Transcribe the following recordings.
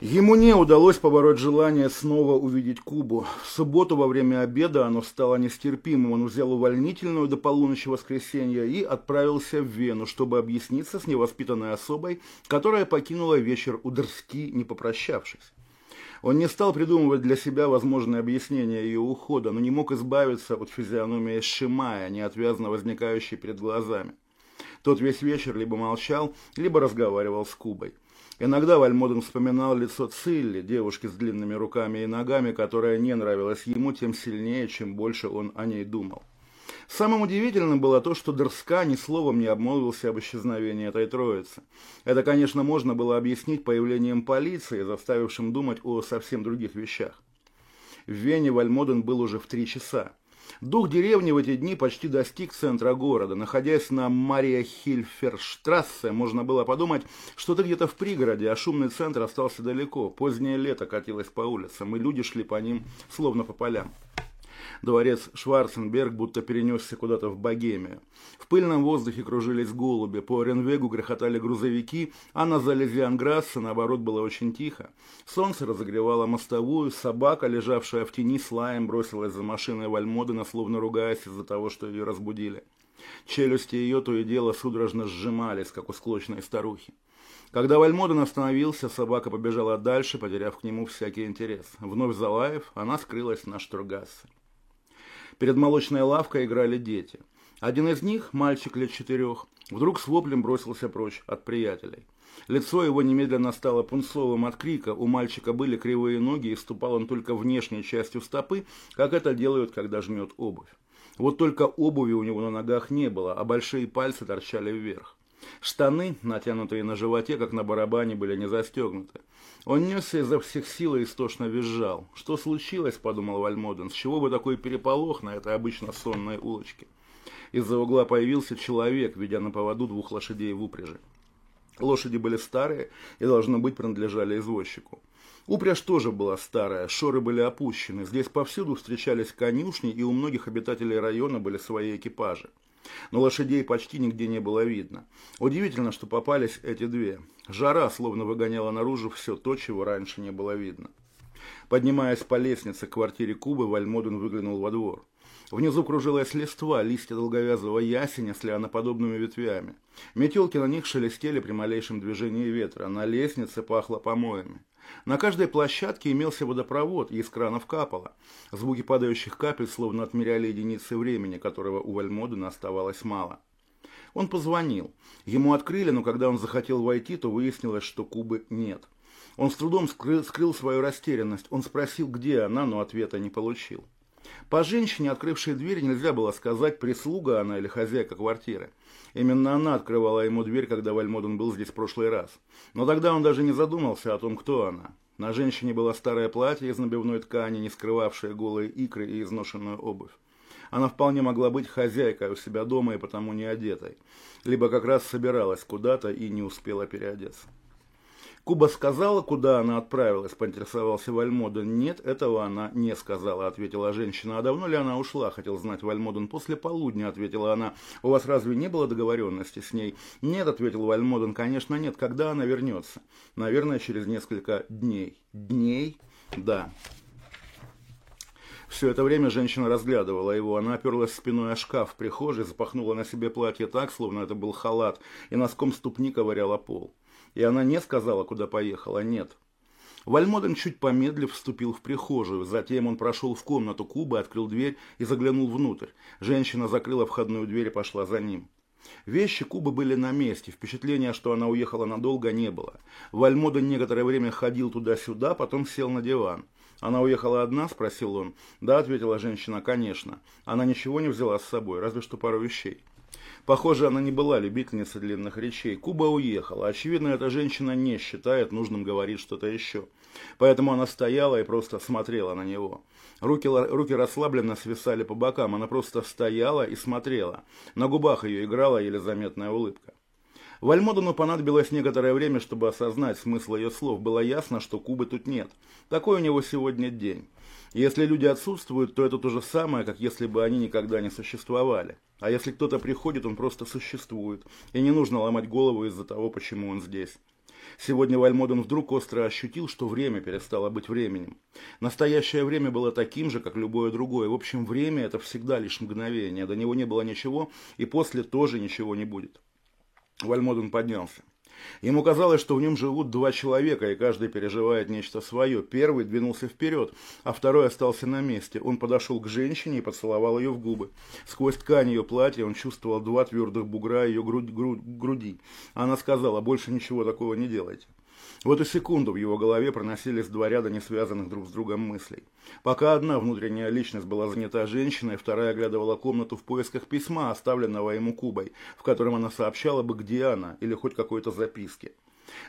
Ему не удалось побороть желание снова увидеть Кубу. В субботу во время обеда оно стало нестерпимым. Он взял увольнительную до полуночи воскресенья и отправился в Вену, чтобы объясниться с невоспитанной особой, которая покинула вечер у Дорски, не попрощавшись. Он не стал придумывать для себя возможные объяснения ее ухода, но не мог избавиться от физиономии Шимая, неотвязно возникающей перед глазами. Тот весь вечер либо молчал, либо разговаривал с Кубой. Иногда Вальмоден вспоминал лицо Цилли, девушки с длинными руками и ногами, которая не нравилась ему тем сильнее, чем больше он о ней думал. Самым удивительным было то, что Дерска ни словом не обмолвился об исчезновении этой троицы. Это, конечно, можно было объяснить появлением полиции, заставившим думать о совсем других вещах. В Вене Вальмоден был уже в три часа. Дух деревни в эти дни почти достиг центра города. Находясь на Мария Хильферштрассе, можно было подумать, что ты где-то в пригороде, а шумный центр остался далеко. Позднее лето катилось по улицам, и люди шли по ним, словно по полям. Дворец Шварценберг будто перенесся куда-то в Богемию. В пыльном воздухе кружились голуби, по Оренвегу грохотали грузовики, а на залезе Анграсса, наоборот, было очень тихо. Солнце разогревало мостовую, собака, лежавшая в тени с лаем, бросилась за машиной Вальмодена, словно ругаясь из-за того, что ее разбудили. Челюсти ее то и дело судорожно сжимались, как у склочной старухи. Когда Вальмоден остановился, собака побежала дальше, потеряв к нему всякий интерес. Вновь залаев, она скрылась на штургассе. Перед молочной лавкой играли дети. Один из них, мальчик лет четырех, вдруг с воплем бросился прочь от приятелей. Лицо его немедленно стало пунцовым от крика, у мальчика были кривые ноги и ступал он только внешней частью стопы, как это делают, когда жмет обувь. Вот только обуви у него на ногах не было, а большие пальцы торчали вверх. Штаны, натянутые на животе, как на барабане, были не застегнуты. Он несся изо всех сил и истошно визжал. «Что случилось?» – подумал Вальмоден. «С чего бы такой переполох на этой обычно сонной улочке?» Из-за угла появился человек, ведя на поводу двух лошадей в упряжи. Лошади были старые и, должно быть, принадлежали извозчику. Упряжь тоже была старая, шоры были опущены. Здесь повсюду встречались конюшни, и у многих обитателей района были свои экипажи но лошадей почти нигде не было видно. Удивительно, что попались эти две. Жара словно выгоняла наружу все то, чего раньше не было видно. Поднимаясь по лестнице к квартире Кубы, Вальмоден выглянул во двор. Внизу кружилась листва, листья долговязого ясеня с лианоподобными ветвями. Метелки на них шелестели при малейшем движении ветра. На лестнице пахло помоями. На каждой площадке имелся водопровод, и из кранов капало. Звуки падающих капель словно отмеряли единицы времени, которого у Вальмодена оставалось мало. Он позвонил. Ему открыли, но когда он захотел войти, то выяснилось, что Кубы нет. Он с трудом скрыл, скрыл свою растерянность. Он спросил, где она, но ответа не получил. По женщине, открывшей дверь, нельзя было сказать, прислуга она или хозяйка квартиры. Именно она открывала ему дверь, когда Вальмоден был здесь в прошлый раз. Но тогда он даже не задумался о том, кто она. На женщине было старое платье из набивной ткани, не скрывавшее голые икры и изношенную обувь. Она вполне могла быть хозяйкой у себя дома и потому не одетой. Либо как раз собиралась куда-то и не успела переодеться. Куба сказала, куда она отправилась, поинтересовался Вальмоден. Нет, этого она не сказала, ответила женщина. А давно ли она ушла, хотел знать Вальмоден. После полудня, ответила она. У вас разве не было договоренности с ней? Нет, ответил Вальмоден. Конечно, нет. Когда она вернется? Наверное, через несколько дней. Дней? Да. Все это время женщина разглядывала его. Она оперлась спиной о шкаф в прихожей, запахнула на себе платье так, словно это был халат, и носком ступни ковыряла пол. И она не сказала, куда поехала, нет. Вальмоден, чуть помедлив, вступил в прихожую. Затем он прошел в комнату Кубы, открыл дверь и заглянул внутрь. Женщина закрыла входную дверь и пошла за ним. Вещи Кубы были на месте, впечатления, что она уехала надолго, не было. Вальмоден некоторое время ходил туда-сюда, потом сел на диван. «Она уехала одна?» – спросил он. «Да», – ответила женщина, – «конечно. Она ничего не взяла с собой, разве что пару вещей». Похоже, она не была любительницей длинных речей. Куба уехала. Очевидно, эта женщина не считает нужным говорить что-то еще. Поэтому она стояла и просто смотрела на него. Руки, руки расслабленно свисали по бокам. Она просто стояла и смотрела. На губах ее играла еле заметная улыбка. Вальмодену понадобилось некоторое время, чтобы осознать смысл ее слов. Было ясно, что Кубы тут нет. Такой у него сегодня день. Если люди отсутствуют, то это то же самое, как если бы они никогда не существовали. А если кто-то приходит, он просто существует. И не нужно ломать голову из-за того, почему он здесь. Сегодня Вальмоден вдруг остро ощутил, что время перестало быть временем. Настоящее время было таким же, как любое другое. В общем, время это всегда лишь мгновение. До него не было ничего, и после тоже ничего не будет. Вальмоден поднялся. Ему казалось, что в нем живут два человека, и каждый переживает нечто свое. Первый двинулся вперед, а второй остался на месте. Он подошел к женщине и поцеловал ее в губы. Сквозь ткань ее платья он чувствовал два твердых бугра ее груди. Она сказала, больше ничего такого не делайте. В эту секунду в его голове проносились два ряда несвязанных друг с другом мыслей. Пока одна внутренняя личность была занята женщиной, вторая оглядывала комнату в поисках письма, оставленного ему Кубой, в котором она сообщала бы, где она, или хоть какой-то записке.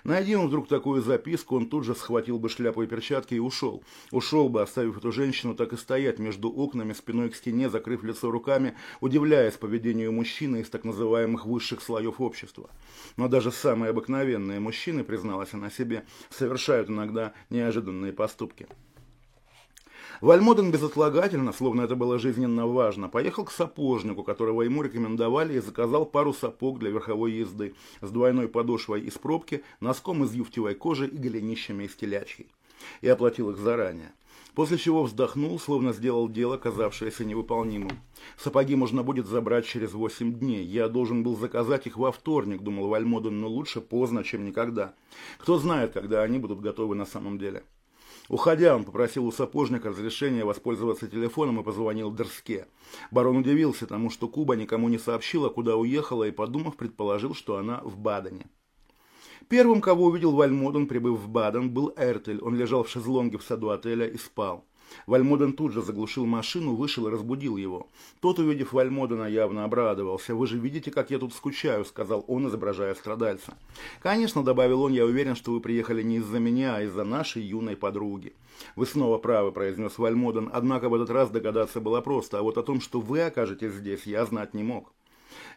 Найди он вдруг такую записку, он тут же схватил бы шляпу и перчатки и ушел. Ушел бы, оставив эту женщину так и стоять между окнами, спиной к стене, закрыв лицо руками, удивляясь поведению мужчины из так называемых высших слоев общества. Но даже самые обыкновенные мужчины, призналась она себе, совершают иногда неожиданные поступки. Вальмоден безотлагательно, словно это было жизненно важно, поехал к сапожнику, которого ему рекомендовали, и заказал пару сапог для верховой езды с двойной подошвой из пробки, носком из юфтевой кожи и голенищами из телячьей. И оплатил их заранее. После чего вздохнул, словно сделал дело, казавшееся невыполнимым. Сапоги можно будет забрать через восемь дней. Я должен был заказать их во вторник, думал Вальмоден, но лучше поздно, чем никогда. Кто знает, когда они будут готовы на самом деле. Уходя, он попросил у сапожника разрешения воспользоваться телефоном и позвонил Дерске. Барон удивился тому, что Куба никому не сообщила, куда уехала, и, подумав, предположил, что она в Бадене. Первым, кого увидел Вальмоден, прибыв в Баден, был Эртель. Он лежал в шезлонге в саду отеля и спал. Вальмоден тут же заглушил машину, вышел и разбудил его. Тот, увидев Вальмодена, явно обрадовался. «Вы же видите, как я тут скучаю», — сказал он, изображая страдальца. «Конечно», — добавил он, — «я уверен, что вы приехали не из-за меня, а из-за нашей юной подруги». «Вы снова правы», — произнес Вальмоден, однако в этот раз догадаться было просто, а вот о том, что вы окажетесь здесь, я знать не мог.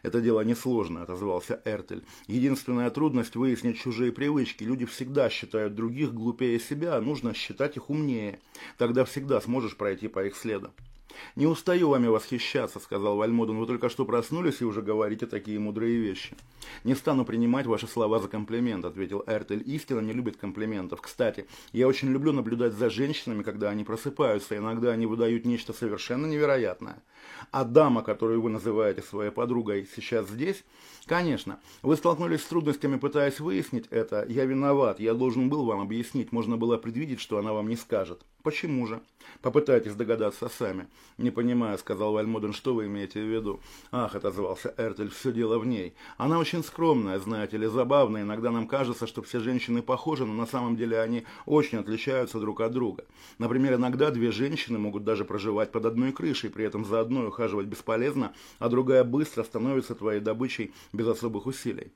«Это дело несложно», — отозвался Эртель. «Единственная трудность — выяснить чужие привычки. Люди всегда считают других глупее себя, а нужно считать их умнее. Тогда всегда сможешь пройти по их следу». «Не устаю вами восхищаться», — сказал Вальмоден. «Вы только что проснулись и уже говорите такие мудрые вещи». «Не стану принимать ваши слова за комплимент», — ответил Эртель. «Истина не любит комплиментов. Кстати, я очень люблю наблюдать за женщинами, когда они просыпаются. Иногда они выдают нечто совершенно невероятное. А дама, которую вы называете своей подругой, сейчас здесь?» «Конечно. Вы столкнулись с трудностями, пытаясь выяснить это. Я виноват. Я должен был вам объяснить. Можно было предвидеть, что она вам не скажет». «Почему же?» «Попытайтесь догадаться сами». «Не понимаю», — сказал Вальмоден, — «что вы имеете в виду?» «Ах», — отозвался Эртель, — «все дело в ней. Она очень скромная, знаете ли, забавная. Иногда нам кажется, что все женщины похожи, но на самом деле они очень отличаются друг от друга. Например, иногда две женщины могут даже проживать под одной крышей, при этом за одной ухаживать бесполезно, а другая быстро становится твоей добычей без особых усилий.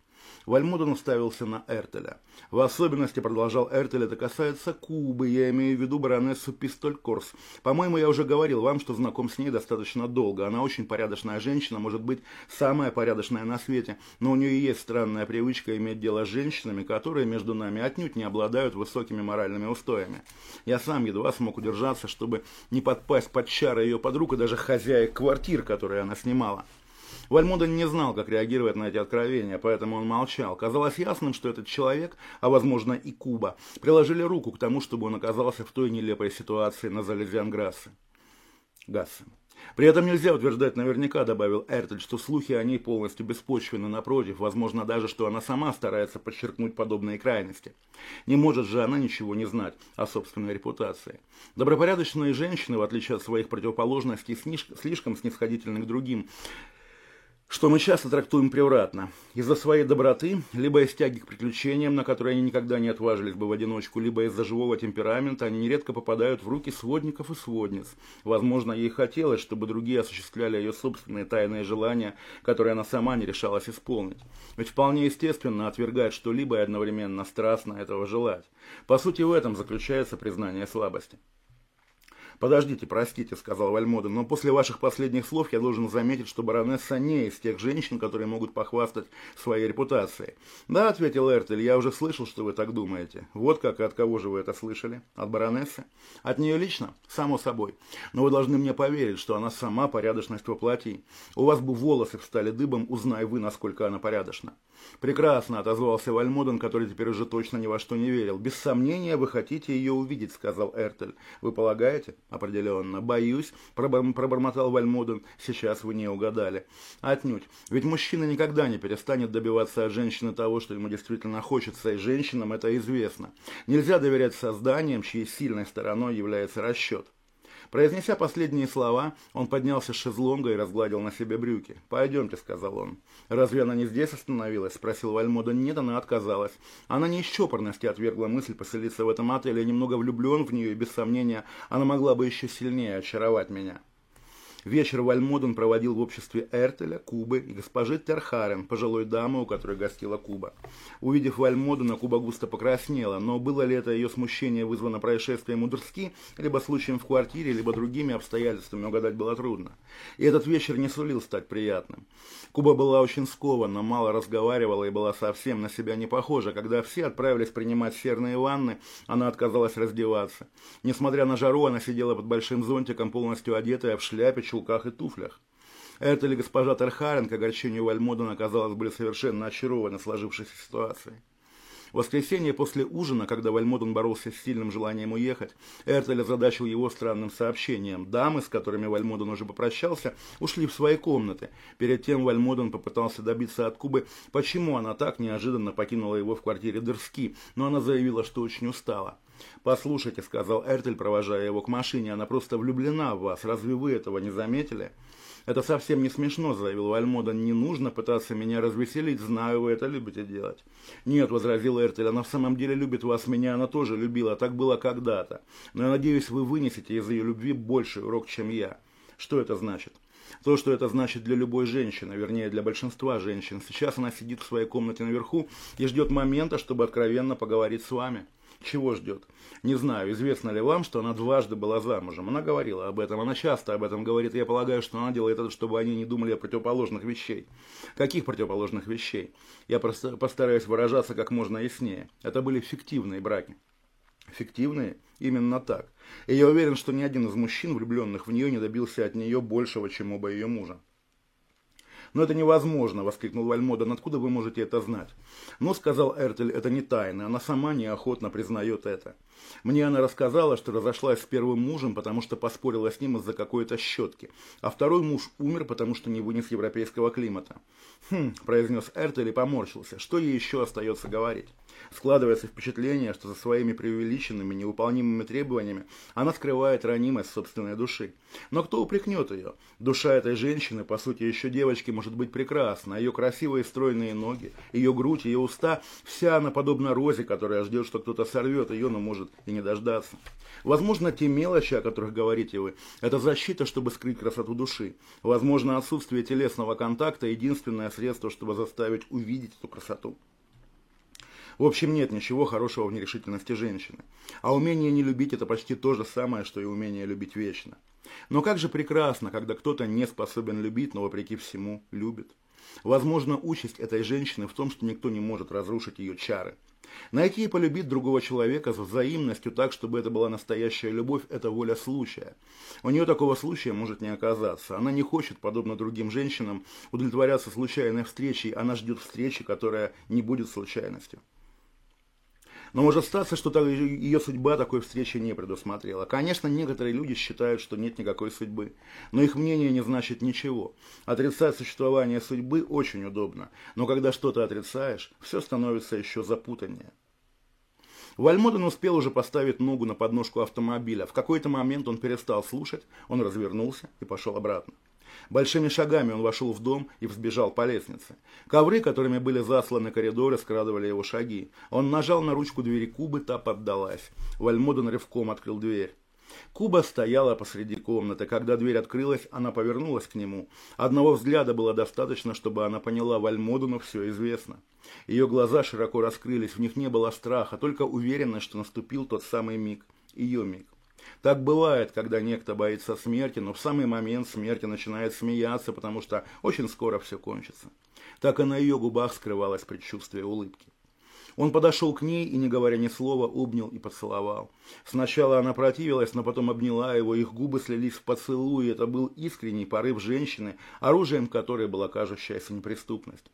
Вальмуден уставился на Эртеля. В особенности, продолжал Эртель, это касается Кубы, я имею в виду баронессу Пистолькорс. По-моему, я уже говорил вам, что знаком с ней достаточно долго. Она очень порядочная женщина, может быть, самая порядочная на свете, но у нее есть странная привычка иметь дело с женщинами, которые между нами отнюдь не обладают высокими моральными устоями. Я сам едва смог удержаться, чтобы не подпасть под чары ее подруг и даже хозяек квартир, которые она снимала. Вальмоден не знал, как реагировать на эти откровения, поэтому он молчал. Казалось ясным, что этот человек, а возможно и Куба, приложили руку к тому, чтобы он оказался в той нелепой ситуации на Залезианграссе. Гассе. При этом нельзя утверждать наверняка, добавил Эртель, что слухи о ней полностью беспочвены, напротив, возможно даже, что она сама старается подчеркнуть подобные крайности. Не может же она ничего не знать о собственной репутации. Добропорядочные женщины, в отличие от своих противоположностей, слишком снисходительны к другим, что мы часто трактуем превратно. Из-за своей доброты, либо из тяги к приключениям, на которые они никогда не отважились бы в одиночку, либо из-за живого темперамента, они нередко попадают в руки сводников и сводниц. Возможно, ей хотелось, чтобы другие осуществляли ее собственные тайные желания, которые она сама не решалась исполнить. Ведь вполне естественно отвергать что-либо и одновременно страстно этого желать. По сути, в этом заключается признание слабости. «Подождите, простите», — сказал Вальмоден, «но после ваших последних слов я должен заметить, что баронесса не из тех женщин, которые могут похвастать своей репутацией». «Да», — ответил Эртель, — «я уже слышал, что вы так думаете». «Вот как, и от кого же вы это слышали? От баронессы?» «От нее лично? Само собой. Но вы должны мне поверить, что она сама порядочность воплоти. У вас бы волосы встали дыбом, узнай вы, насколько она порядочна». «Прекрасно», — отозвался Вальмоден, который теперь уже точно ни во что не верил. «Без сомнения, вы хотите ее увидеть», — сказал Эртель. «Вы полагаете?» Определенно. Боюсь, пробормотал Вальмоден, сейчас вы не угадали. Отнюдь. Ведь мужчина никогда не перестанет добиваться от женщины того, что ему действительно хочется, и женщинам это известно. Нельзя доверять созданиям, чьей сильной стороной является расчет. Произнеся последние слова, он поднялся с шезлонга и разгладил на себе брюки. «Пойдемте», — сказал он. «Разве она не здесь остановилась?» — спросил Вальмода. «Нет, она отказалась. Она не из чопорности отвергла мысль поселиться в этом отеле. немного влюблен в нее, и без сомнения она могла бы еще сильнее очаровать меня». Вечер Вальмоден проводил в обществе Эртеля, Кубы и госпожи Терхарен, пожилой дамы, у которой гостила Куба. Увидев Вальмодена, Куба густо покраснела, но было ли это ее смущение вызвано происшествием у Дурски, либо случаем в квартире, либо другими обстоятельствами, угадать было трудно. И этот вечер не сулил стать приятным. Куба была очень скована, мало разговаривала и была совсем на себя не похожа. Когда все отправились принимать серные ванны, она отказалась раздеваться. Несмотря на жару, она сидела под большим зонтиком, полностью одетая в шляпе, чулках и туфлях. Это ли госпожа Тархарен, к огорчению Вальмодена, казалось, были совершенно очарованы сложившейся ситуацией. В воскресенье после ужина, когда Вальмоден боролся с сильным желанием уехать, Эртель озадачил его странным сообщением. Дамы, с которыми Вальмоден уже попрощался, ушли в свои комнаты. Перед тем Вальмоден попытался добиться от Кубы, почему она так неожиданно покинула его в квартире Дерски, но она заявила, что очень устала. «Послушайте», — сказал Эртель, провожая его к машине, — «она просто влюблена в вас. Разве вы этого не заметили?» «Это совсем не смешно», — заявил Вальмодан. «Не нужно пытаться меня развеселить, знаю, вы это любите делать». «Нет», — возразил Эртель, — «она в самом деле любит вас, меня она тоже любила, так было когда-то. Но я надеюсь, вы вынесете из ее любви больший урок, чем я». «Что это значит?» То, что это значит для любой женщины, вернее для большинства женщин. Сейчас она сидит в своей комнате наверху и ждет момента, чтобы откровенно поговорить с вами. Чего ждет? Не знаю, известно ли вам, что она дважды была замужем. Она говорила об этом, она часто об этом говорит. Я полагаю, что она делает это, чтобы они не думали о противоположных вещей. Каких противоположных вещей? Я просто постараюсь выражаться как можно яснее. Это были фиктивные браки. Фиктивные? Именно так. И я уверен, что ни один из мужчин, влюбленных в нее, не добился от нее большего, чем оба ее мужа. «Но это невозможно!» – воскликнул Вальмодан. «Откуда вы можете это знать?» «Но», – сказал Эртель, – «это не тайна. Она сама неохотно признает это. Мне она рассказала, что разошлась с первым мужем, потому что поспорила с ним из-за какой-то щетки. А второй муж умер, потому что не вынес европейского климата». «Хм», – произнес Эртель и поморщился. «Что ей еще остается говорить?» Складывается впечатление, что за своими преувеличенными, невыполнимыми требованиями она скрывает ранимость собственной души. Но кто упрекнет ее? Душа этой женщины, по сути, еще девочки, может быть прекрасна. Ее красивые стройные ноги, ее грудь, ее уста, вся она подобна розе, которая ждет, что кто-то сорвет ее, но может и не дождаться. Возможно, те мелочи, о которых говорите вы, это защита, чтобы скрыть красоту души. Возможно, отсутствие телесного контакта – единственное средство, чтобы заставить увидеть эту красоту. В общем, нет ничего хорошего в нерешительности женщины. А умение не любить – это почти то же самое, что и умение любить вечно. Но как же прекрасно, когда кто-то не способен любить, но вопреки всему любит. Возможно, участь этой женщины в том, что никто не может разрушить ее чары. Найти и полюбить другого человека с взаимностью так, чтобы это была настоящая любовь, это воля случая. У нее такого случая может не оказаться. Она не хочет, подобно другим женщинам, удовлетворяться случайной встречей. Она ждет встречи, которая не будет случайностью. Но может статься, что ее судьба такой встречи не предусмотрела. Конечно, некоторые люди считают, что нет никакой судьбы. Но их мнение не значит ничего. Отрицать существование судьбы очень удобно. Но когда что-то отрицаешь, все становится еще запутаннее. Вальмоден успел уже поставить ногу на подножку автомобиля. В какой-то момент он перестал слушать, он развернулся и пошел обратно. Большими шагами он вошел в дом и взбежал по лестнице. Ковры, которыми были засланы коридоры, скрадывали его шаги. Он нажал на ручку двери Кубы, та поддалась. Вальмоден рывком открыл дверь. Куба стояла посреди комнаты. Когда дверь открылась, она повернулась к нему. Одного взгляда было достаточно, чтобы она поняла, Вальмодуну все известно. Ее глаза широко раскрылись, в них не было страха, только уверенность, что наступил тот самый миг, ее миг. Так бывает, когда некто боится смерти, но в самый момент смерти начинает смеяться, потому что очень скоро все кончится. Так и на ее губах скрывалось предчувствие улыбки. Он подошел к ней и, не говоря ни слова, обнял и поцеловал. Сначала она противилась, но потом обняла его, их губы слились в поцелуй, это был искренний порыв женщины, оружием которой была кажущаяся неприступность.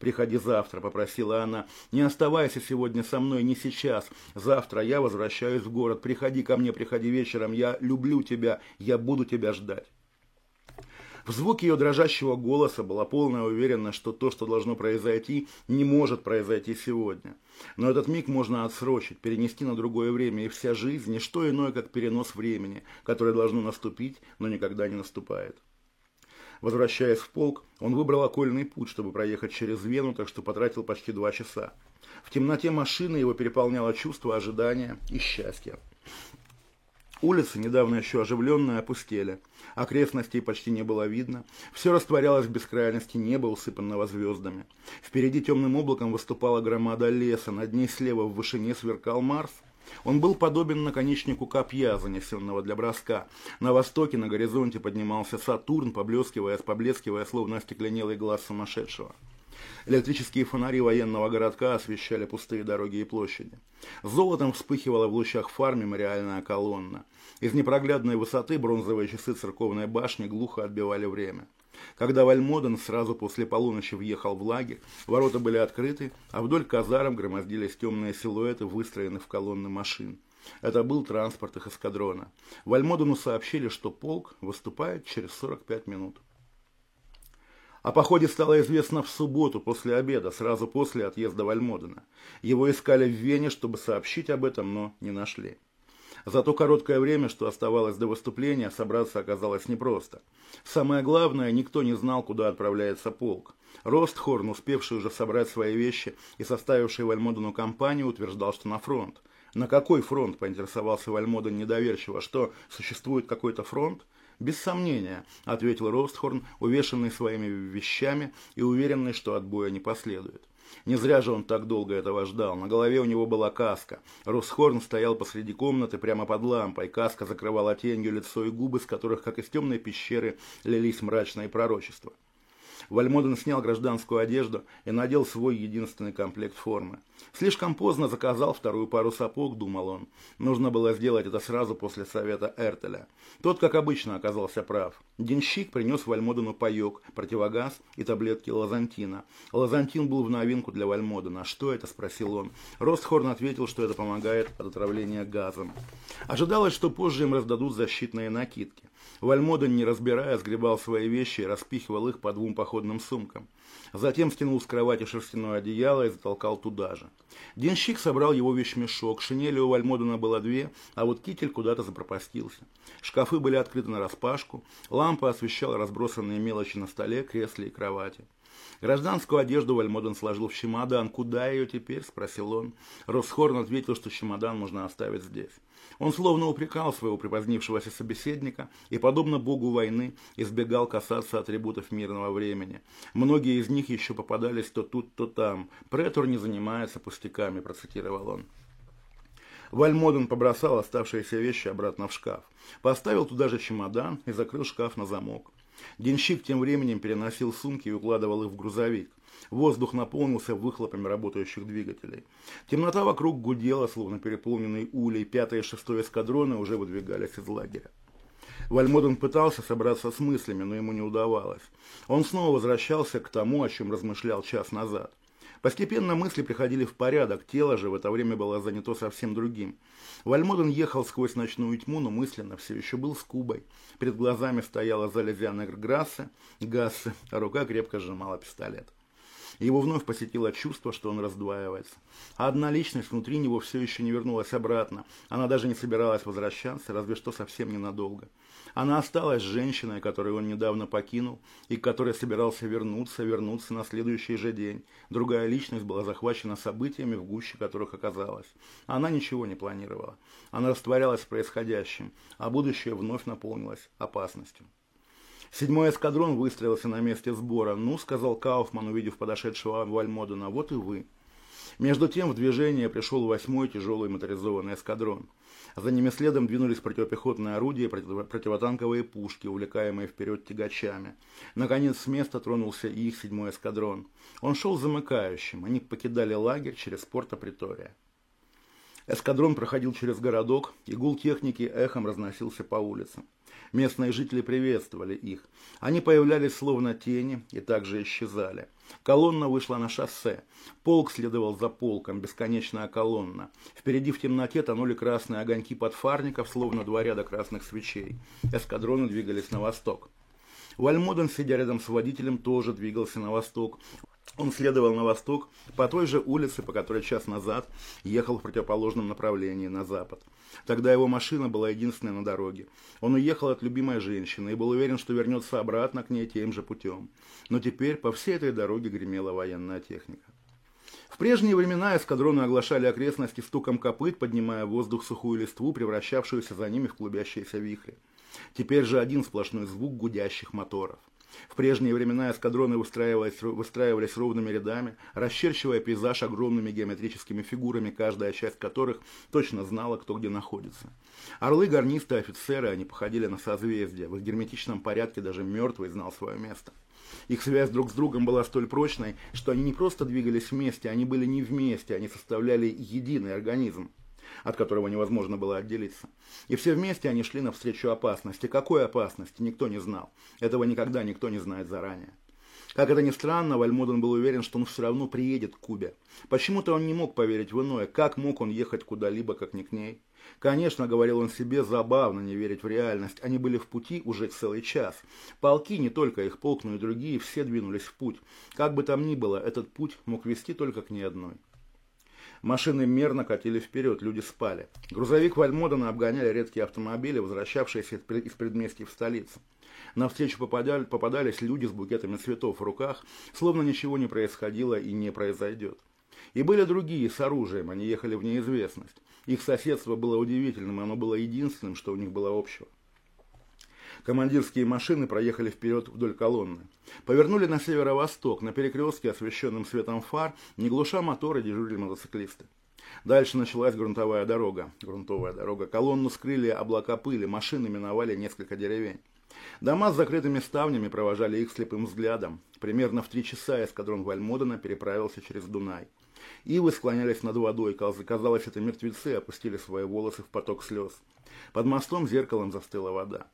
«Приходи завтра», — попросила она. «Не оставайся сегодня со мной, не сейчас. Завтра я возвращаюсь в город. Приходи ко мне, приходи вечером. Я люблю тебя, я буду тебя ждать». В звуке ее дрожащего голоса была полная уверенность, что то, что должно произойти, не может произойти сегодня. Но этот миг можно отсрочить, перенести на другое время, и вся жизнь – не что иное, как перенос времени, которое должно наступить, но никогда не наступает. Возвращаясь в полк, он выбрал окольный путь, чтобы проехать через Вену, так что потратил почти два часа. В темноте машины его переполняло чувство ожидания и счастья. Улицы, недавно еще оживленные, опустели. Окрестностей почти не было видно. Все растворялось в бескрайности неба, усыпанного звездами. Впереди темным облаком выступала громада леса, над ней слева в вышине сверкал Марс. Он был подобен наконечнику копья, занесенного для броска. На востоке на горизонте поднимался Сатурн, поблескивая, поблескивая, словно остекленелый глаз сумасшедшего. Электрические фонари военного городка освещали пустые дороги и площади. Золотом вспыхивала в лучах фар мемориальная колонна. Из непроглядной высоты бронзовые часы церковной башни глухо отбивали время. Когда Вальмоден сразу после полуночи въехал в лагерь, ворота были открыты, а вдоль казарм громоздились темные силуэты выстроенных в колонны машин. Это был транспорт их эскадрона. Вальмодену сообщили, что полк выступает через 45 минут. О походе стало известно в субботу после обеда, сразу после отъезда Вальмодена. Его искали в Вене, чтобы сообщить об этом, но не нашли. За то короткое время, что оставалось до выступления, собраться оказалось непросто. Самое главное, никто не знал, куда отправляется полк. Ростхорн, успевший уже собрать свои вещи и составивший Вальмодену компанию, утверждал, что на фронт. На какой фронт, поинтересовался Вальмоден недоверчиво, что существует какой-то фронт? «Без сомнения», — ответил Ростхорн, увешанный своими вещами и уверенный, что отбоя не последует. Не зря же он так долго этого ждал. На голове у него была каска. Росхорн стоял посреди комнаты прямо под лампой. Каска закрывала тенью лицо и губы, с которых, как из темной пещеры, лились мрачные пророчества. Вальмоден снял гражданскую одежду и надел свой единственный комплект формы. Слишком поздно заказал вторую пару сапог, думал он. Нужно было сделать это сразу после совета Эртеля. Тот, как обычно, оказался прав. Денщик принес Вальмодену паек, противогаз и таблетки лазантина. Лазантин был в новинку для Вальмодена. «Что это?» – спросил он. Ростхорн ответил, что это помогает от отравления газом. Ожидалось, что позже им раздадут защитные накидки. Вальмоден, не разбирая, сгребал свои вещи и распихивал их по двум походным сумкам. Затем стянул с кровати шерстяное одеяло и затолкал туда же. Денщик собрал его вещмешок, шинели у Вальмодена было две, а вот китель куда-то запропастился. Шкафы были открыты нараспашку, лампа освещала разбросанные мелочи на столе, кресле и кровати. Гражданскую одежду Вальмоден сложил в чемодан. «Куда ее теперь?» – спросил он. Росхорн ответил, что чемодан можно оставить здесь. Он словно упрекал своего припозднившегося собеседника и, подобно богу войны, избегал касаться атрибутов мирного времени. Многие из них еще попадались то тут, то там. «Претор не занимается пустяками», – процитировал он. Вальмоден побросал оставшиеся вещи обратно в шкаф. Поставил туда же чемодан и закрыл шкаф на замок. Денщик тем временем переносил сумки и укладывал их в грузовик. Воздух наполнился выхлопами работающих двигателей. Темнота вокруг гудела, словно переполненный улей. Пятые и шестой эскадроны уже выдвигались из лагеря. Вальмоден пытался собраться с мыслями, но ему не удавалось. Он снова возвращался к тому, о чем размышлял час назад. Постепенно мысли приходили в порядок, тело же в это время было занято совсем другим. Вальмоден ехал сквозь ночную тьму, но мысленно все еще был с Кубой. Перед глазами стояла Залезиана Грассе, Гассе, а рука крепко сжимала пистолет. Его вновь посетило чувство, что он раздваивается. А одна личность внутри него все еще не вернулась обратно. Она даже не собиралась возвращаться, разве что совсем ненадолго. Она осталась женщиной, которую он недавно покинул, и к которой собирался вернуться, вернуться на следующий же день. Другая личность была захвачена событиями, в гуще которых оказалась. Она ничего не планировала. Она растворялась в происходящем, а будущее вновь наполнилось опасностью. Седьмой эскадрон выстроился на месте сбора. «Ну», — сказал Кауфман, увидев подошедшего Вальмодена, — «вот и вы». Между тем в движение пришел восьмой тяжелый моторизованный эскадрон. За ними следом двинулись противопехотные орудия и противотанковые пушки, увлекаемые вперед тягачами. Наконец с места тронулся и их седьмой эскадрон. Он шел замыкающим, они покидали лагерь через порто Притория. Эскадрон проходил через городок, и гул техники эхом разносился по улицам. Местные жители приветствовали их. Они появлялись словно тени и также исчезали. Колонна вышла на шоссе. Полк следовал за полком, бесконечная колонна. Впереди в темноте тонули красные огоньки подфарников, словно два ряда красных свечей. Эскадроны двигались на восток. Вальмоден, сидя рядом с водителем, тоже двигался на восток. Он следовал на восток по той же улице, по которой час назад ехал в противоположном направлении на запад. Тогда его машина была единственной на дороге. Он уехал от любимой женщины и был уверен, что вернется обратно к ней тем же путем. Но теперь по всей этой дороге гремела военная техника. В прежние времена эскадроны оглашали окрестности стуком копыт, поднимая в воздух сухую листву, превращавшуюся за ними в клубящиеся вихри. Теперь же один сплошной звук гудящих моторов. В прежние времена эскадроны выстраивались, выстраивались ровными рядами, расчерчивая пейзаж огромными геометрическими фигурами, каждая часть которых точно знала, кто где находится. Орлы, гарнисты, офицеры, они походили на созвездия. В их герметичном порядке даже мертвый знал свое место. Их связь друг с другом была столь прочной, что они не просто двигались вместе, они были не вместе, они составляли единый организм от которого невозможно было отделиться. И все вместе они шли навстречу опасности. Какой опасности, никто не знал. Этого никогда никто не знает заранее. Как это ни странно, Вальмоден был уверен, что он все равно приедет к Кубе. Почему-то он не мог поверить в иное. Как мог он ехать куда-либо, как не к ней? Конечно, говорил он себе, забавно не верить в реальность. Они были в пути уже целый час. Полки, не только их полк, но и другие, все двинулись в путь. Как бы там ни было, этот путь мог вести только к ней одной. Машины мерно катили вперед, люди спали. Грузовик Вальмодена обгоняли редкие автомобили, возвращавшиеся из предместья в столицу. Навстречу попадали, попадались люди с букетами цветов в руках, словно ничего не происходило и не произойдет. И были другие с оружием, они ехали в неизвестность. Их соседство было удивительным, оно было единственным, что у них было общего. Командирские машины проехали вперед вдоль колонны. Повернули на северо-восток, на перекрестке, освещенном светом фар, не глуша моторы дежурили мотоциклисты. Дальше началась грунтовая дорога. Грунтовая дорога. Колонну скрыли облака пыли, машины миновали несколько деревень. Дома с закрытыми ставнями провожали их слепым взглядом. Примерно в три часа эскадрон Вальмодена переправился через Дунай. Ивы склонялись над водой, казалось, это мертвецы опустили свои волосы в поток слез. Под мостом зеркалом застыла вода.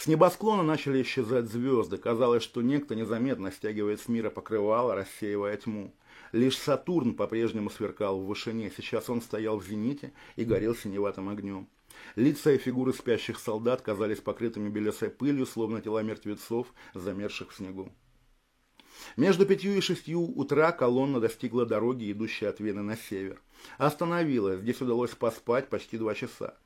С небосклона начали исчезать звезды. Казалось, что некто незаметно стягивает с мира покрывало, рассеивая тьму. Лишь Сатурн по-прежнему сверкал в вышине. Сейчас он стоял в зените и горел синеватым огнем. Лица и фигуры спящих солдат казались покрытыми белесой пылью, словно тела мертвецов, замерзших в снегу. Между пятью и шестью утра колонна достигла дороги, идущей от Вены на север. Остановилась, здесь удалось поспать почти два часа.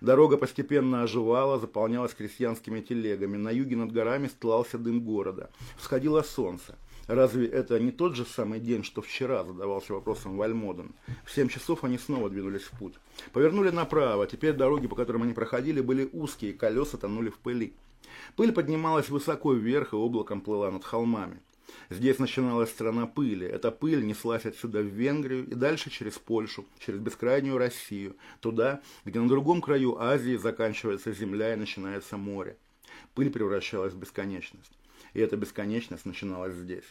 Дорога постепенно оживала, заполнялась крестьянскими телегами. На юге над горами стлался дым города. Всходило солнце. Разве это не тот же самый день, что вчера, задавался вопросом Вальмоден. В семь часов они снова двинулись в путь. Повернули направо, теперь дороги, по которым они проходили, были узкие, колеса тонули в пыли. Пыль поднималась высоко вверх и облаком плыла над холмами. Здесь начиналась страна пыли. Эта пыль неслась отсюда в Венгрию и дальше через Польшу, через бескрайнюю Россию, туда, где на другом краю Азии заканчивается земля и начинается море. Пыль превращалась в бесконечность. И эта бесконечность начиналась здесь.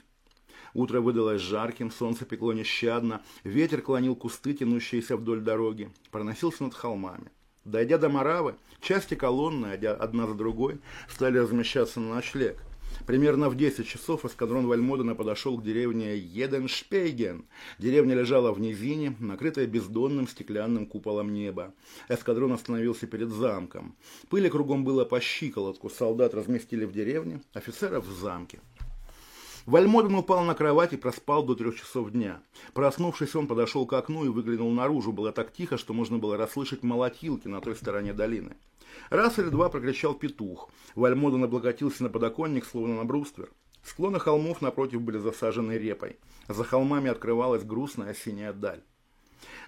Утро выдалось жарким, солнце пекло нещадно, ветер клонил кусты, тянущиеся вдоль дороги, проносился над холмами. Дойдя до Моравы, части колонны, одна за другой, стали размещаться на ночлег – Примерно в 10 часов эскадрон Вальмодена подошел к деревне Еденшпейген. Деревня лежала в низине, накрытая бездонным стеклянным куполом неба. Эскадрон остановился перед замком. Пыли кругом было по щиколотку, солдат разместили в деревне, офицеров в замке. Вальмоден упал на кровать и проспал до трех часов дня. Проснувшись, он подошел к окну и выглянул наружу. Было так тихо, что можно было расслышать молотилки на той стороне долины. Раз или два прокричал петух. Вальмоден облокотился на подоконник, словно на бруствер. Склоны холмов напротив были засажены репой. За холмами открывалась грустная синяя даль.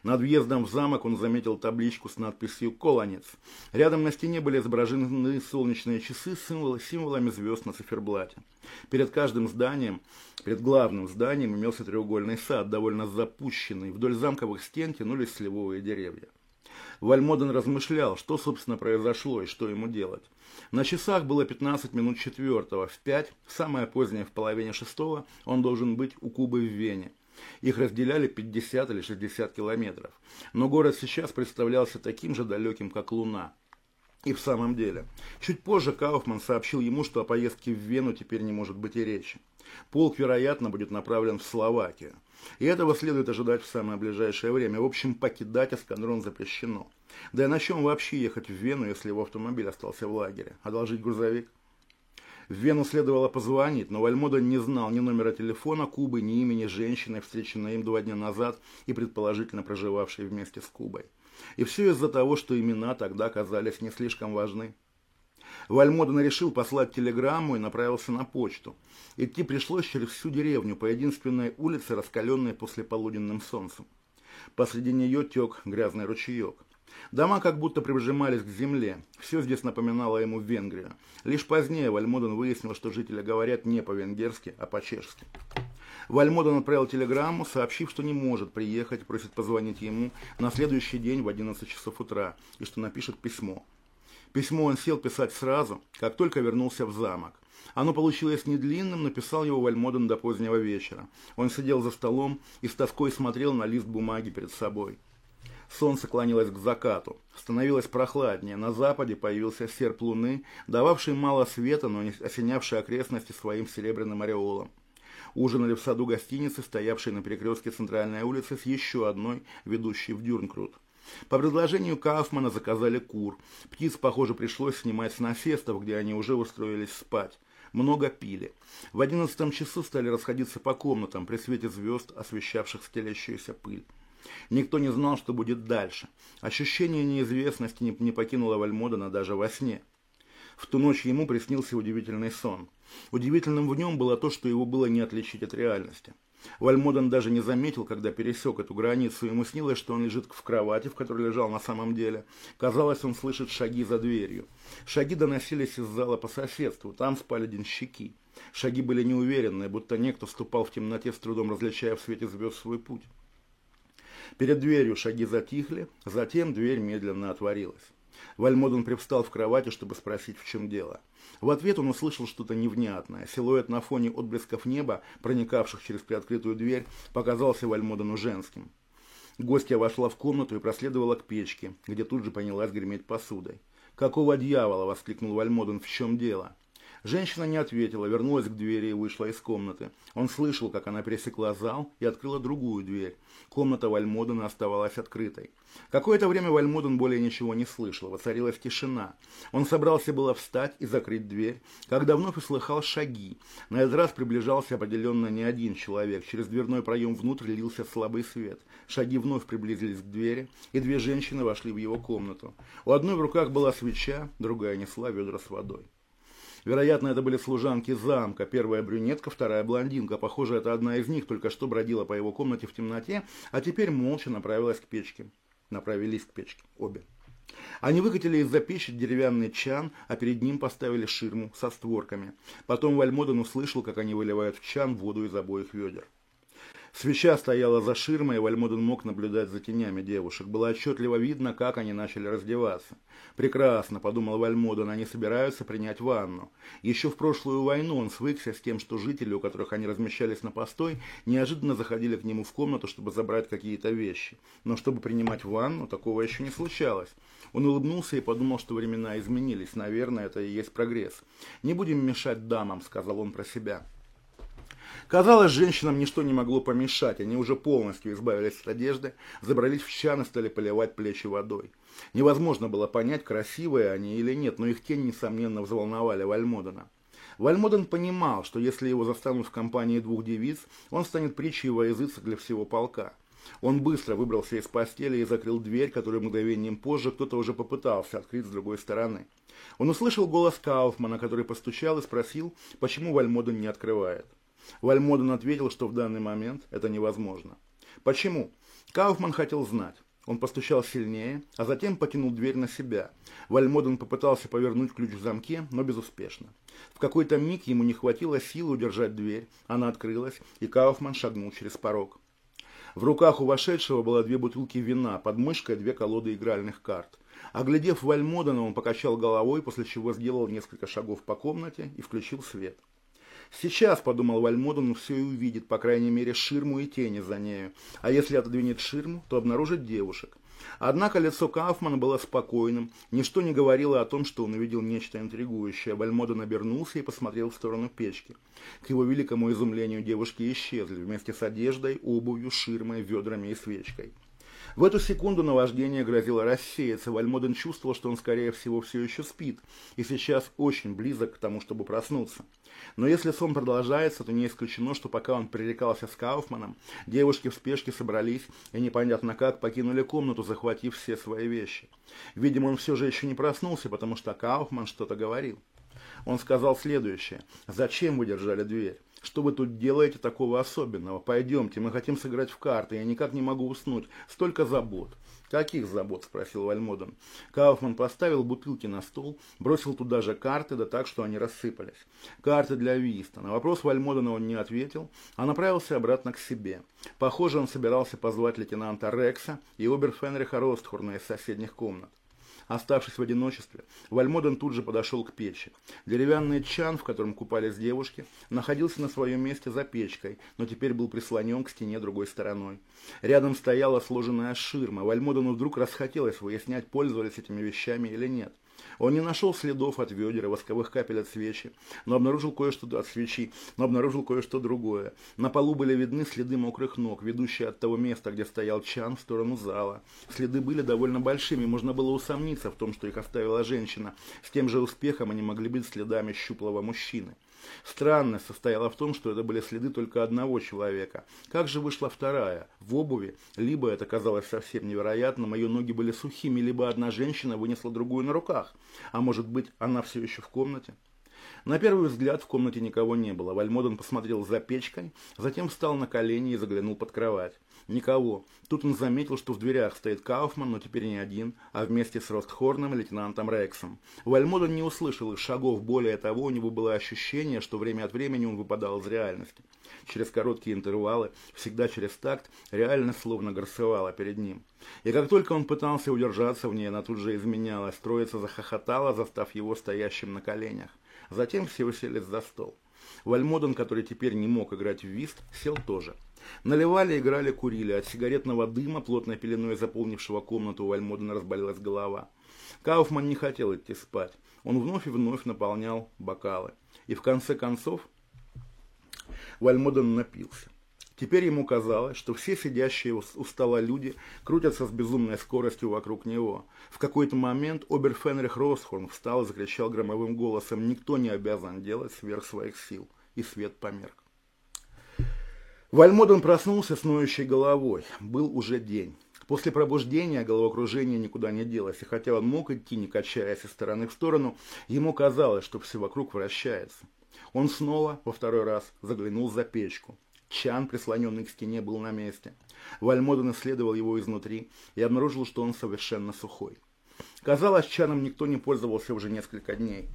Над въездом в замок он заметил табличку с надписью «Колонец». Рядом на стене были изображены солнечные часы с символами звезд на циферблате. Перед каждым зданием, перед главным зданием имелся треугольный сад, довольно запущенный. Вдоль замковых стен тянулись сливовые деревья. Вальмоден размышлял, что, собственно, произошло и что ему делать. На часах было 15 минут четвертого. В пять, самое позднее в половине шестого, он должен быть у Кубы в Вене. Их разделяли 50 или 60 километров. Но город сейчас представлялся таким же далеким, как Луна. И в самом деле. Чуть позже Кауфман сообщил ему, что о поездке в Вену теперь не может быть и речи. Полк, вероятно, будет направлен в Словакию. И этого следует ожидать в самое ближайшее время. В общем, покидать эскадрон запрещено. Да и на чем вообще ехать в Вену, если его автомобиль остался в лагере? Одолжить грузовик? В Вену следовало позвонить, но Вальмода не знал ни номера телефона Кубы, ни имени женщины, встреченной им два дня назад и предположительно проживавшей вместе с Кубой. И все из-за того, что имена тогда казались не слишком важны. Вальмоден решил послать телеграмму и направился на почту. Идти пришлось через всю деревню по единственной улице, раскаленной после полуденным солнцем. Посреди нее тек грязный ручеек. Дома как будто прижимались к земле. Все здесь напоминало ему Венгрию. Лишь позднее Вальмоден выяснил, что жители говорят не по-венгерски, а по-чешски. Вальмоден отправил телеграмму, сообщив, что не может приехать, просит позвонить ему на следующий день в 11 часов утра и что напишет письмо. Письмо он сел писать сразу, как только вернулся в замок. Оно получилось не длинным, но писал его Вальмоден до позднего вечера. Он сидел за столом и с тоской смотрел на лист бумаги перед собой. Солнце клонилось к закату. Становилось прохладнее. На западе появился серп луны, дававший мало света, но не осенявший окрестности своим серебряным ореолом. Ужинали в саду гостиницы, стоявшей на перекрестке центральной улицы, с еще одной, ведущей в Дюрнкрут. По предложению Кауфмана заказали кур. Птиц, похоже, пришлось снимать с насестов, где они уже устроились спать. Много пили. В одиннадцатом часу стали расходиться по комнатам при свете звезд, освещавших стелящуюся пыль. Никто не знал, что будет дальше. Ощущение неизвестности не, не покинуло Вальмодена даже во сне. В ту ночь ему приснился удивительный сон. Удивительным в нем было то, что его было не отличить от реальности. Вальмоден даже не заметил, когда пересек эту границу. Ему снилось, что он лежит в кровати, в которой лежал на самом деле. Казалось, он слышит шаги за дверью. Шаги доносились из зала по соседству. Там спали денщики. Шаги были неуверенные, будто некто ступал в темноте, с трудом различая в свете звезд свой путь. Перед дверью шаги затихли, затем дверь медленно отворилась. Вальмоден привстал в кровати, чтобы спросить, в чем дело. В ответ он услышал что-то невнятное. Силуэт на фоне отблесков неба, проникавших через приоткрытую дверь, показался Вальмодену женским. Гостья вошла в комнату и проследовала к печке, где тут же принялась греметь посудой. «Какого дьявола?» – воскликнул Вальмоден. «В чем дело?» Женщина не ответила, вернулась к двери и вышла из комнаты. Он слышал, как она пересекла зал и открыла другую дверь. Комната Вальмодена оставалась открытой. Какое-то время Вальмоден более ничего не слышал, воцарилась тишина. Он собрался было встать и закрыть дверь, когда вновь услыхал шаги. На этот раз приближался определенно не один человек. Через дверной проем внутрь лился слабый свет. Шаги вновь приблизились к двери, и две женщины вошли в его комнату. У одной в руках была свеча, другая несла ведра с водой. Вероятно, это были служанки замка. Первая брюнетка, вторая блондинка. Похоже, это одна из них только что бродила по его комнате в темноте, а теперь молча направилась к печке. Направились к печке. Обе. Они выкатили из-за печи деревянный чан, а перед ним поставили ширму со створками. Потом Вальмоден услышал, как они выливают в чан воду из обоих ведер. Свеча стояла за ширмой, и Вальмоден мог наблюдать за тенями девушек. Было отчетливо видно, как они начали раздеваться. «Прекрасно», — подумал Вальмоден, — «они собираются принять ванну». Еще в прошлую войну он свыкся с тем, что жители, у которых они размещались на постой, неожиданно заходили к нему в комнату, чтобы забрать какие-то вещи. Но чтобы принимать ванну, такого еще не случалось. Он улыбнулся и подумал, что времена изменились. Наверное, это и есть прогресс. «Не будем мешать дамам», — сказал он про себя. Казалось, женщинам ничто не могло помешать, они уже полностью избавились от одежды, забрались в чан и стали поливать плечи водой. Невозможно было понять, красивые они или нет, но их тени, несомненно, взволновали Вальмодена. Вальмоден понимал, что если его застанут в компании двух девиц, он станет притчей во языцах для всего полка. Он быстро выбрался из постели и закрыл дверь, которую мгновением позже кто-то уже попытался открыть с другой стороны. Он услышал голос Кауфмана, который постучал и спросил, почему Вальмоден не открывает. Вальмоден ответил, что в данный момент это невозможно. Почему? Кауфман хотел знать. Он постучал сильнее, а затем потянул дверь на себя. Вальмоден попытался повернуть ключ в замке, но безуспешно. В какой-то миг ему не хватило силы удержать дверь, она открылась, и Кауфман шагнул через порог. В руках у вошедшего было две бутылки вина, под мышкой две колоды игральных карт. Оглядев Вальмодена, он покачал головой, после чего сделал несколько шагов по комнате и включил свет. Сейчас, подумал Вальмоден, все и увидит, по крайней мере, ширму и тени за нею. А если отодвинет ширму, то обнаружит девушек. Однако лицо Кауфмана было спокойным, ничто не говорило о том, что он увидел нечто интригующее. Вальмоден обернулся и посмотрел в сторону печки. К его великому изумлению девушки исчезли вместе с одеждой, обувью, ширмой, ведрами и свечкой. В эту секунду наваждение грозило рассеяться. Вальмоден чувствовал, что он, скорее всего, все еще спит, и сейчас очень близок к тому, чтобы проснуться. Но если сон продолжается, то не исключено, что пока он пререкался с Кауфманом, девушки в спешке собрались и непонятно как покинули комнату, захватив все свои вещи. Видимо, он все же еще не проснулся, потому что Кауфман что-то говорил. Он сказал следующее. «Зачем вы держали дверь? Что вы тут делаете такого особенного? Пойдемте, мы хотим сыграть в карты. Я никак не могу уснуть. Столько забот. «Каких забот?» – спросил Вальмоден. Кауфман поставил бутылки на стол, бросил туда же карты, да так, что они рассыпались. Карты для Виста. На вопрос Вальмодена он не ответил, а направился обратно к себе. Похоже, он собирался позвать лейтенанта Рекса и Оберфенриха Ростхорна из соседних комнат. Оставшись в одиночестве, Вальмоден тут же подошел к печи. Деревянный чан, в котором купались девушки, находился на своем месте за печкой, но теперь был прислонен к стене другой стороной. Рядом стояла сложенная ширма. Вальмодену вдруг расхотелось выяснять, пользовались этими вещами или нет. Он не нашел следов от ведера, восковых капель от свечи, но обнаружил кое-что от свечи, но обнаружил кое-что другое. На полу были видны следы мокрых ног, ведущие от того места, где стоял чан, в сторону зала. Следы были довольно большими, можно было усомниться в том, что их оставила женщина. С тем же успехом они могли быть следами щуплого мужчины. Странность состояла в том, что это были следы только одного человека. Как же вышла вторая? В обуви? Либо это казалось совсем невероятным, ее ноги были сухими, либо одна женщина вынесла другую на руках. А может быть, она все еще в комнате? На первый взгляд в комнате никого не было. Вальмоден посмотрел за печкой, затем встал на колени и заглянул под кровать. Никого. Тут он заметил, что в дверях стоит Кауфман, но теперь не один, а вместе с Ростхорном и лейтенантом Рексом. Вальмоден не услышал их шагов, более того, у него было ощущение, что время от времени он выпадал из реальности. Через короткие интервалы, всегда через такт, реальность словно горсовала перед ним. И как только он пытался удержаться в ней, она тут же изменялась, троица захохотала, застав его стоящим на коленях. Затем все уселись за стол. Вальмоден, который теперь не мог играть в вист, сел тоже. Наливали, играли, курили. От сигаретного дыма, плотной пеленой заполнившего комнату, у Альмодена разболелась голова. Кауфман не хотел идти спать. Он вновь и вновь наполнял бокалы. И в конце концов Вальмоден напился. Теперь ему казалось, что все сидящие у стола люди крутятся с безумной скоростью вокруг него. В какой-то момент Оберфенрих Росхорн встал и закричал громовым голосом «Никто не обязан делать сверх своих сил». И свет померк. Вальмоден проснулся с ноющей головой. Был уже день. После пробуждения головокружение никуда не делось, и хотя он мог идти, не качаясь из стороны в сторону, ему казалось, что все вокруг вращается. Он снова, во второй раз, заглянул за печку. Чан, прислоненный к стене, был на месте. Вальмоден исследовал его изнутри и обнаружил, что он совершенно сухой. Казалось, чаном никто не пользовался уже несколько дней.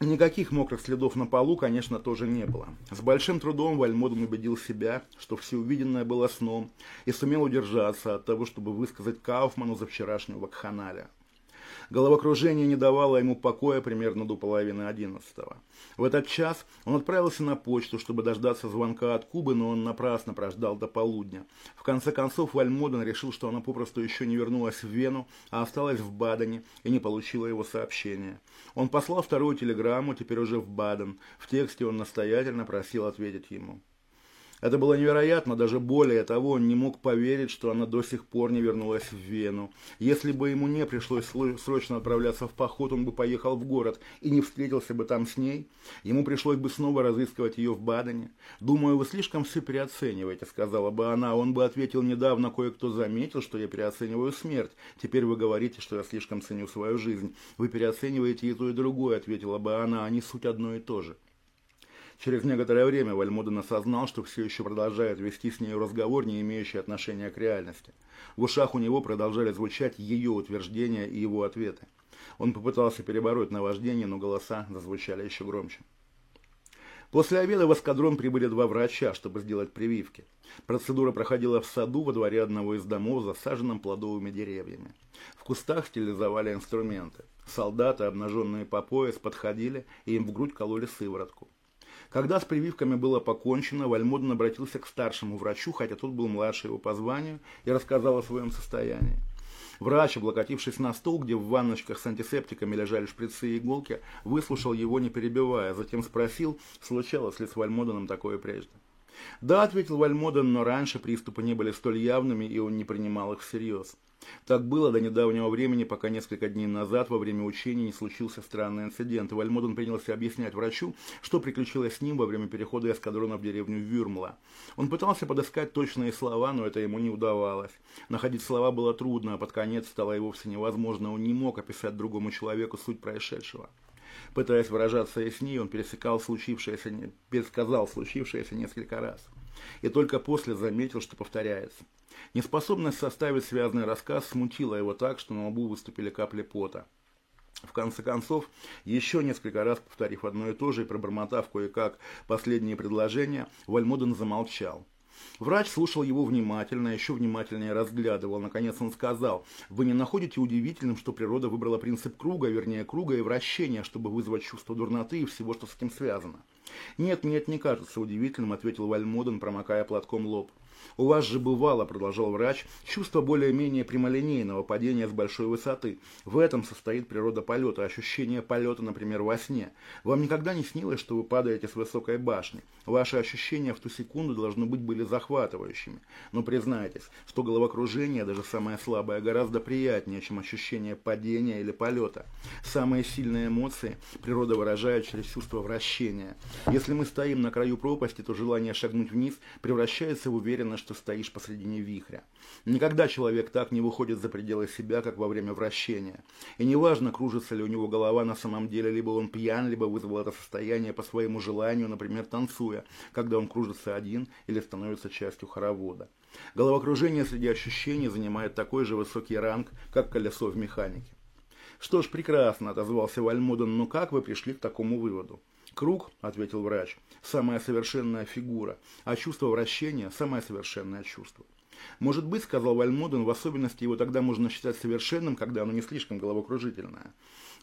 Никаких мокрых следов на полу, конечно, тоже не было. С большим трудом Вальмоден убедил себя, что все увиденное было сном, и сумел удержаться от того, чтобы высказать Кауфману за вчерашнего вакханалия. Головокружение не давало ему покоя примерно до половины одиннадцатого. В этот час он отправился на почту, чтобы дождаться звонка от Кубы, но он напрасно прождал до полудня. В конце концов Вальмоден решил, что она попросту еще не вернулась в Вену, а осталась в Бадене и не получила его сообщения. Он послал вторую телеграмму, теперь уже в Баден. В тексте он настоятельно просил ответить ему. Это было невероятно, даже более того, он не мог поверить, что она до сих пор не вернулась в Вену. Если бы ему не пришлось срочно отправляться в поход, он бы поехал в город и не встретился бы там с ней. Ему пришлось бы снова разыскивать ее в Бадене. «Думаю, вы слишком все переоцениваете», — сказала бы она. Он бы ответил недавно, кое-кто заметил, что я переоцениваю смерть. Теперь вы говорите, что я слишком ценю свою жизнь. Вы переоцениваете и то, и другое, — ответила бы она. Они суть одно и то же. Через некоторое время Вальмоден осознал, что все еще продолжает вести с нею разговор, не имеющий отношения к реальности. В ушах у него продолжали звучать ее утверждения и его ответы. Он попытался перебороть наваждение, но голоса зазвучали еще громче. После обеда в эскадрон прибыли два врача, чтобы сделать прививки. Процедура проходила в саду во дворе одного из домов, засаженном плодовыми деревьями. В кустах стилизовали инструменты. Солдаты, обнаженные по пояс, подходили и им в грудь кололи сыворотку. Когда с прививками было покончено, Вальмоден обратился к старшему врачу, хотя тот был младше его по званию, и рассказал о своем состоянии. Врач, облокотившись на стол, где в ванночках с антисептиками лежали шприцы и иголки, выслушал его, не перебивая, затем спросил, случалось ли с Вальмоденом такое прежде. «Да», — ответил Вальмоден, но раньше приступы не были столь явными, и он не принимал их всерьез. Так было до недавнего времени, пока несколько дней назад во время учений не случился странный инцидент, Вальмоден принялся объяснять врачу, что приключилось с ним во время перехода эскадрона в деревню Вюрмла. Он пытался подыскать точные слова, но это ему не удавалось. Находить слова было трудно, а под конец стало и вовсе невозможно, он не мог описать другому человеку суть происшедшего. Пытаясь выражаться яснее, он пересекал случившееся, пересказал случившееся несколько раз. И только после заметил, что повторяется. Неспособность составить связанный рассказ смутила его так, что на лбу выступили капли пота. В конце концов, еще несколько раз повторив одно и то же и пробормотав кое-как последние предложения, Вальмоден замолчал. Врач слушал его внимательно, еще внимательнее разглядывал. Наконец он сказал, вы не находите удивительным, что природа выбрала принцип круга, вернее круга и вращения, чтобы вызвать чувство дурноты и всего, что с этим связано? Нет, нет, не кажется удивительным, ответил Вальмоден, промокая платком лоб. У вас же бывало, продолжал врач, чувство более-менее прямолинейного падения с большой высоты. В этом состоит природа полета, ощущение полета, например, во сне. Вам никогда не снилось, что вы падаете с высокой башни. Ваши ощущения в ту секунду должны быть были захватывающими. Но признайтесь, что головокружение, даже самое слабое, гораздо приятнее, чем ощущение падения или полета. Самые сильные эмоции природа выражает через чувство вращения. Если мы стоим на краю пропасти, то желание шагнуть вниз превращается в уверенность, что стоишь посредине вихря. Никогда человек так не выходит за пределы себя, как во время вращения. И неважно, кружится ли у него голова на самом деле, либо он пьян, либо вызвал это состояние по своему желанию, например, танцуя, когда он кружится один или становится частью хоровода. Головокружение среди ощущений занимает такой же высокий ранг, как колесо в механике. Что ж, прекрасно, отозвался Вальмоден, но как вы пришли к такому выводу? Круг, ответил врач, самая совершенная фигура, а чувство вращения – самое совершенное чувство. Может быть, сказал Вальмоден, в особенности его тогда можно считать совершенным, когда оно не слишком головокружительное.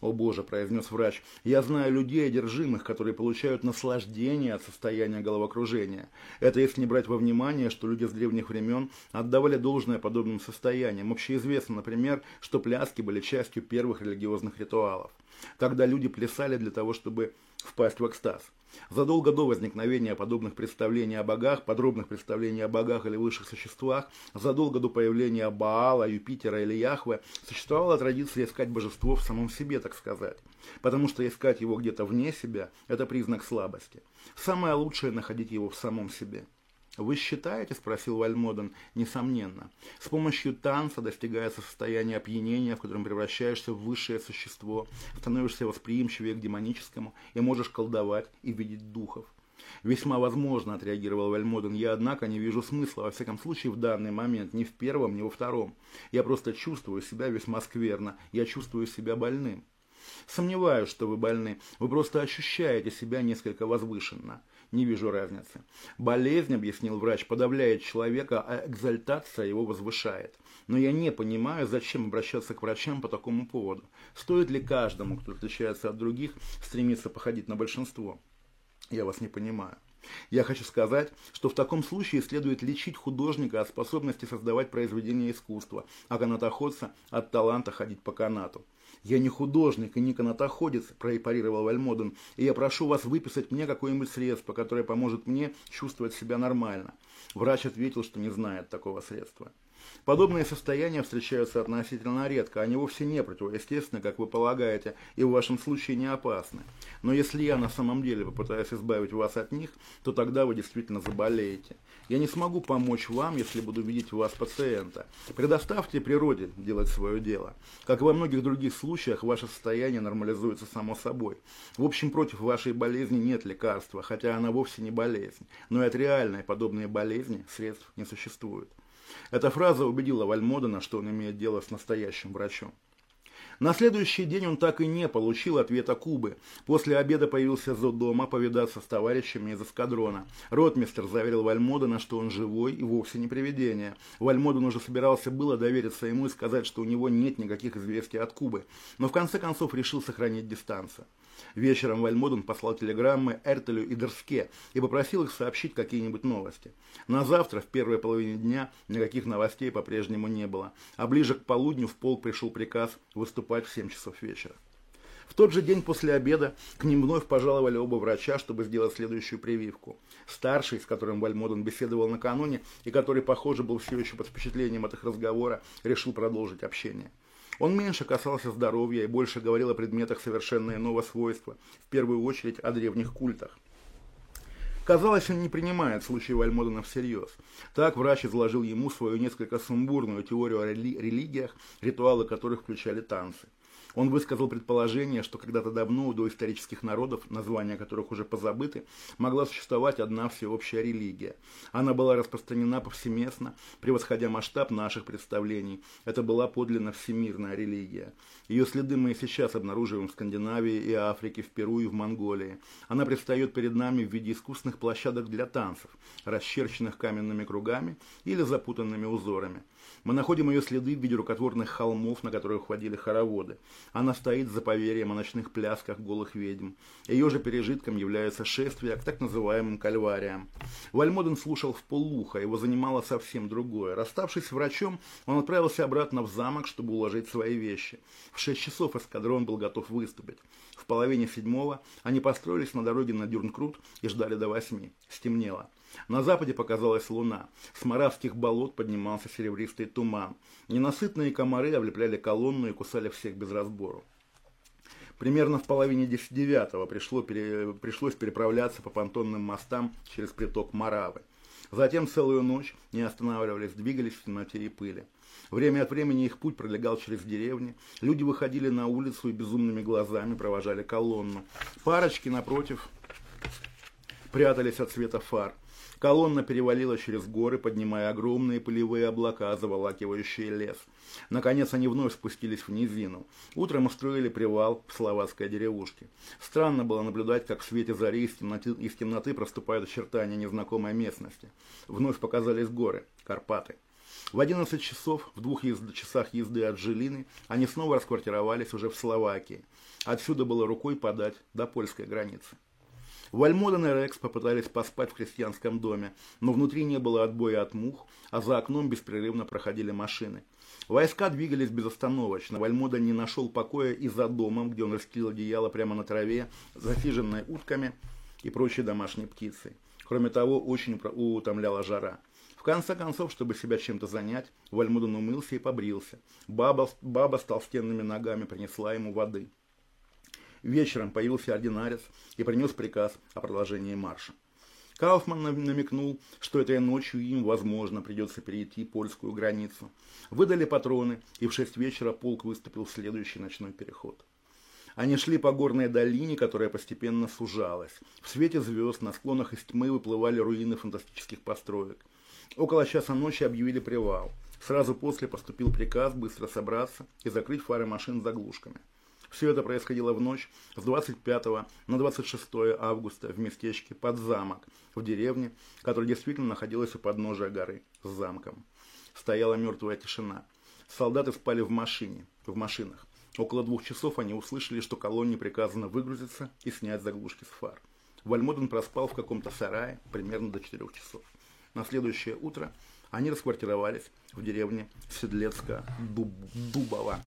О боже, произнес врач, я знаю людей одержимых, которые получают наслаждение от состояния головокружения. Это если не брать во внимание, что люди с древних времен отдавали должное подобным состояниям. Общеизвестно, например, что пляски были частью первых религиозных ритуалов. Тогда люди плясали для того, чтобы впасть в экстаз. Задолго до возникновения подобных представлений о богах, подробных представлений о богах или высших существах, задолго до появления Баала, Юпитера или Яхве, существовала традиция искать божество в самом себе, так сказать. Потому что искать его где-то вне себя – это признак слабости. Самое лучшее – находить его в самом себе. «Вы считаете?» – спросил Вальмоден. «Несомненно. С помощью танца достигается состояние опьянения, в котором превращаешься в высшее существо, становишься восприимчивее к демоническому и можешь колдовать и видеть духов». «Весьма возможно», – отреагировал Вальмоден. «Я, однако, не вижу смысла, во всяком случае, в данный момент, ни в первом, ни во втором. Я просто чувствую себя весьма скверно, я чувствую себя больным». «Сомневаюсь, что вы больны. Вы просто ощущаете себя несколько возвышенно». Не вижу разницы. Болезнь, объяснил врач, подавляет человека, а экзальтация его возвышает. Но я не понимаю, зачем обращаться к врачам по такому поводу. Стоит ли каждому, кто отличается от других, стремиться походить на большинство? Я вас не понимаю. Я хочу сказать, что в таком случае следует лечить художника от способности создавать произведения искусства, а канатоходца от таланта ходить по канату. «Я не художник и не канатоходец», – проипарировал Вальмоден, «и я прошу вас выписать мне какое-нибудь средство, которое поможет мне чувствовать себя нормально». Врач ответил, что не знает такого средства. Подобные состояния встречаются относительно редко, они вовсе не противоестественны, как вы полагаете, и в вашем случае не опасны. Но если я на самом деле попытаюсь избавить вас от них, то тогда вы действительно заболеете. Я не смогу помочь вам, если буду видеть в вас пациента. Предоставьте природе делать свое дело. Как и во многих других случаях, ваше состояние нормализуется само собой. В общем, против вашей болезни нет лекарства, хотя она вовсе не болезнь. Но и от реальной подобной болезни средств не существует. Эта фраза убедила Вальмодена, что он имеет дело с настоящим врачом. На следующий день он так и не получил ответа Кубы. После обеда появился за дома повидаться с товарищами из эскадрона. Ротмистер заверил Вальмодена, что он живой и вовсе не привидение. Вальмоден уже собирался было довериться ему и сказать, что у него нет никаких известий от Кубы, но в конце концов решил сохранить дистанцию. Вечером Вальмоден послал телеграммы Эртелю и Дерске и попросил их сообщить какие-нибудь новости. На завтра, в первой половине дня, никаких новостей по-прежнему не было, а ближе к полудню в полк пришел приказ выступать в 7 часов вечера. В тот же день после обеда к ним вновь пожаловали оба врача, чтобы сделать следующую прививку. Старший, с которым Вальмоден беседовал накануне, и который, похоже, был все еще под впечатлением от их разговора, решил продолжить общение. Он меньше касался здоровья и больше говорил о предметах совершенно иного свойства, в первую очередь о древних культах. Казалось, он не принимает случай Вальмодена всерьез. Так врач изложил ему свою несколько сумбурную теорию о рели религиях, ритуалы которых включали танцы. Он высказал предположение, что когда-то давно у доисторических народов, названия которых уже позабыты, могла существовать одна всеобщая религия. Она была распространена повсеместно, превосходя масштаб наших представлений. Это была подлинно всемирная религия. Ее следы мы и сейчас обнаруживаем в Скандинавии и Африке, в Перу и в Монголии. Она предстает перед нами в виде искусственных площадок для танцев, расчерченных каменными кругами или запутанными узорами. Мы находим ее следы в виде рукотворных холмов, на которых ходили хороводы. Она стоит за поверьем о ночных плясках голых ведьм. Ее же пережитком является шествие к так называемым кальвариям. Вальмоден слушал в полуха, его занимало совсем другое. Расставшись с врачом, он отправился обратно в замок, чтобы уложить свои вещи. В шесть часов эскадрон был готов выступить. В половине седьмого они построились на дороге на Дюрнкрут и ждали до восьми. Стемнело. На западе показалась луна. С моравских болот поднимался серебристый туман. Ненасытные комары облепляли колонну и кусали всех без разбору. Примерно в половине девятого пришло, пере, пришлось переправляться по понтонным мостам через приток Моравы. Затем целую ночь не останавливались, двигались в темноте и пыли. Время от времени их путь пролегал через деревни. Люди выходили на улицу и безумными глазами провожали колонну. Парочки, напротив, прятались от света фар. Колонна перевалила через горы, поднимая огромные пылевые облака, заволакивающие лес. Наконец они вновь спустились в низину. Утром устроили привал в словацкой деревушке. Странно было наблюдать, как в свете зари из темноты, из темноты проступают очертания незнакомой местности. Вновь показались горы, Карпаты. В 11 часов, в двух езд... часах езды от Жилины, они снова расквартировались уже в Словакии. Отсюда было рукой подать до польской границы. Вальмоден и Рекс попытались поспать в крестьянском доме, но внутри не было отбоя от мух, а за окном беспрерывно проходили машины. Войска двигались безостановочно. Вальмода не нашел покоя и за домом, где он расстелил одеяло прямо на траве, засиженной утками и прочей домашней птицей. Кроме того, очень утомляла жара. В конце концов, чтобы себя чем-то занять, Вальмуден умылся и побрился. Баба, баба с толстенными ногами принесла ему воды. Вечером появился ординарец и принес приказ о продолжении марша. Кауфман намекнул, что этой ночью им, возможно, придется перейти польскую границу. Выдали патроны, и в шесть вечера полк выступил в следующий ночной переход. Они шли по горной долине, которая постепенно сужалась. В свете звезд на склонах из тьмы выплывали руины фантастических построек. Около часа ночи объявили привал. Сразу после поступил приказ быстро собраться и закрыть фары машин заглушками. Все это происходило в ночь с 25 на 26 августа в местечке под замок, в деревне, которая действительно находилась у подножия горы с замком. Стояла мертвая тишина. Солдаты спали в машине, в машинах. Около двух часов они услышали, что колонне приказано выгрузиться и снять заглушки с фар. Вальмоден проспал в каком-то сарае примерно до четырех часов. На следующее утро они расквартировались в деревне Седлецка-Дубова.